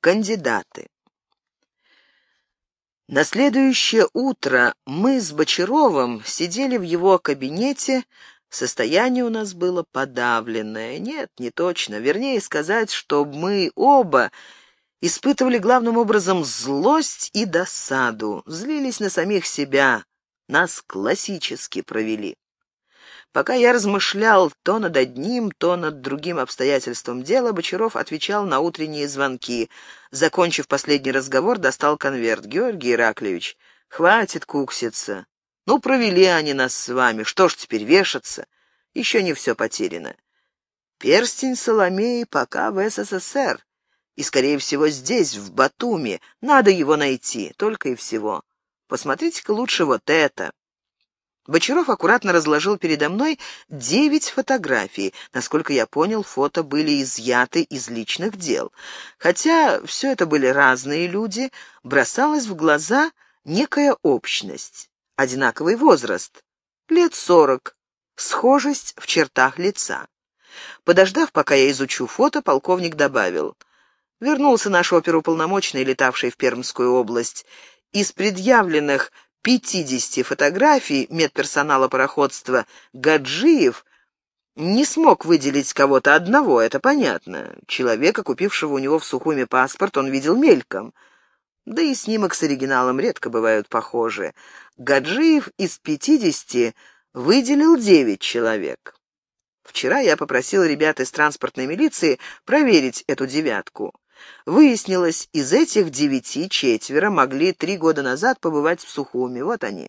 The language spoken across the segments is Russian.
Кандидаты. На следующее утро мы с Бочаровым сидели в его кабинете, состояние у нас было подавленное. Нет, не точно. Вернее сказать, что мы оба испытывали главным образом злость и досаду, злились на самих себя, нас классически провели. Пока я размышлял то над одним, то над другим обстоятельством дела, Бочаров отвечал на утренние звонки. Закончив последний разговор, достал конверт. «Георгий Ираклевич, хватит кукситься. Ну, провели они нас с вами, что ж теперь вешаться? Еще не все потеряно. Перстень Соломеи пока в СССР, и, скорее всего, здесь, в Батуми. Надо его найти, только и всего. Посмотрите-ка лучше вот это». Бочаров аккуратно разложил передо мной девять фотографий. Насколько я понял, фото были изъяты из личных дел. Хотя все это были разные люди, бросалась в глаза некая общность. Одинаковый возраст. Лет сорок. Схожесть в чертах лица. Подождав, пока я изучу фото, полковник добавил. Вернулся наш оперуполномоченный, летавший в Пермскую область. Из предъявленных 50 фотографий медперсонала пароходства Гаджиев не смог выделить кого-то одного, это понятно. Человека, купившего у него в Сухуме паспорт, он видел мельком. Да и снимок с оригиналом редко бывают похожи. Гаджиев из 50 выделил 9 человек. Вчера я попросил ребят из транспортной милиции проверить эту девятку. Выяснилось, из этих девяти четверо могли три года назад побывать в Сухуме. Вот они.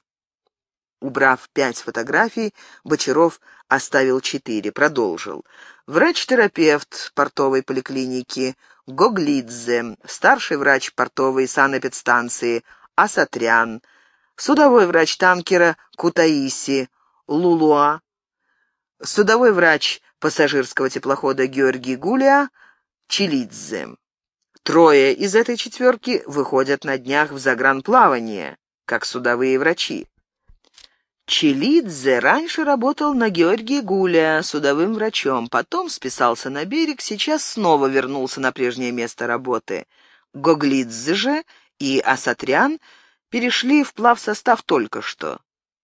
Убрав пять фотографий, Бочаров оставил четыре, продолжил. Врач-терапевт портовой поликлиники Гоглидзе, старший врач портовой санэпидстанции Асатрян, судовой врач танкера Кутаиси Лулуа, судовой врач пассажирского теплохода Георгий Гулия Чилидзе. Трое из этой четверки выходят на днях в загранплавание, как судовые врачи. Челидзе раньше работал на Георгии Гуля судовым врачом, потом списался на берег, сейчас снова вернулся на прежнее место работы. Гоглидзе же и Асатрян перешли в плавсостав только что.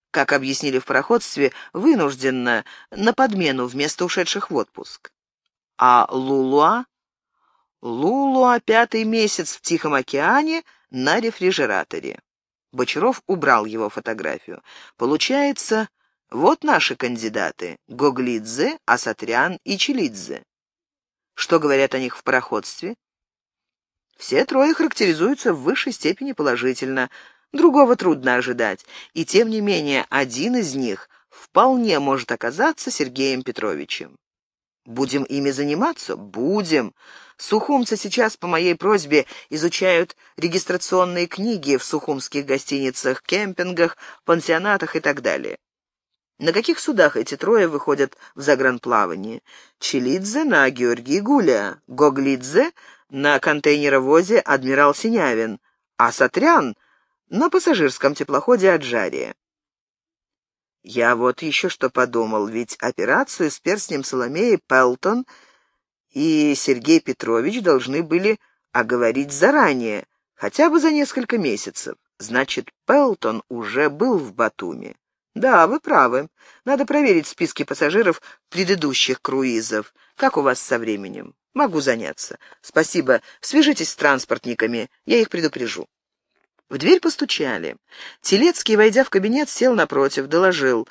Как объяснили в пароходстве, вынужденно, на подмену вместо ушедших в отпуск. А Лулуа Лулуа пятый месяц в Тихом океане на рефрижераторе. Бочаров убрал его фотографию. Получается, вот наши кандидаты — Гоглидзе, Асатрян и Челидзе. Что говорят о них в пароходстве? Все трое характеризуются в высшей степени положительно. Другого трудно ожидать. И тем не менее, один из них вполне может оказаться Сергеем Петровичем. Будем ими заниматься? Будем. Сухумцы сейчас по моей просьбе изучают регистрационные книги в сухумских гостиницах, кемпингах, пансионатах и так далее. На каких судах эти трое выходят в загранплавание? Челидзе на Георгий Гуля, Гоглидзе на контейнеровозе «Адмирал Синявин», а Сатрян на пассажирском теплоходе «Аджария». Я вот еще что подумал, ведь операцию с перстнем Соломеи Пелтон и Сергей Петрович должны были оговорить заранее, хотя бы за несколько месяцев. Значит, Пелтон уже был в Батуми. Да, вы правы. Надо проверить списки пассажиров предыдущих круизов. Как у вас со временем? Могу заняться. Спасибо. Свяжитесь с транспортниками, я их предупрежу. В дверь постучали. Телецкий, войдя в кабинет, сел напротив, доложил.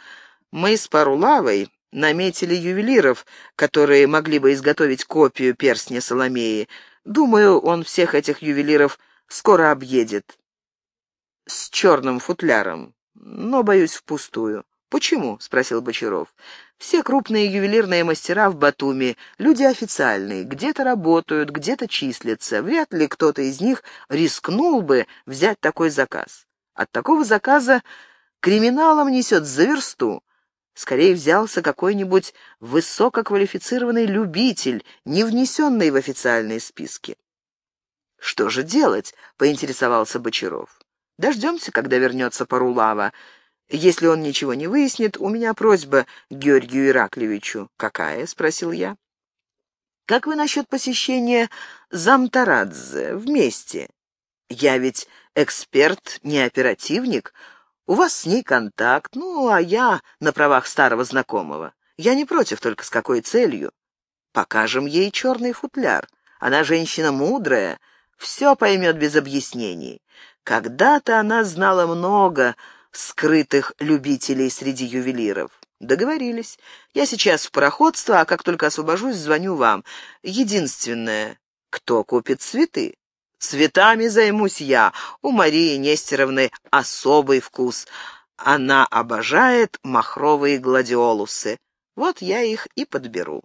«Мы с Парулавой наметили ювелиров, которые могли бы изготовить копию перстня Соломеи. Думаю, он всех этих ювелиров скоро объедет. С черным футляром, но, боюсь, впустую. «Почему?» — спросил Бочаров. «Все крупные ювелирные мастера в Батуми — люди официальные, где-то работают, где-то числятся. Вряд ли кто-то из них рискнул бы взять такой заказ. От такого заказа криминалом несет за версту. Скорее взялся какой-нибудь высококвалифицированный любитель, не внесенный в официальные списки. «Что же делать?» — поинтересовался Бочаров. «Дождемся, когда вернется Парулава. Если он ничего не выяснит, у меня просьба Георгию Ираклевичу. «Какая?» — спросил я. Как вы насчет посещения Замтарадзе вместе? Я ведь эксперт, не оперативник. У вас с ней контакт, ну, а я на правах старого знакомого. Я не против, только с какой целью? Покажем ей черный футляр. Она женщина мудрая, все поймет без объяснений. Когда-то она знала много скрытых любителей среди ювелиров. Договорились. Я сейчас в пароходство, а как только освобожусь, звоню вам. Единственное, кто купит цветы? Цветами займусь я. У Марии Нестеровны особый вкус. Она обожает махровые гладиолусы. Вот я их и подберу.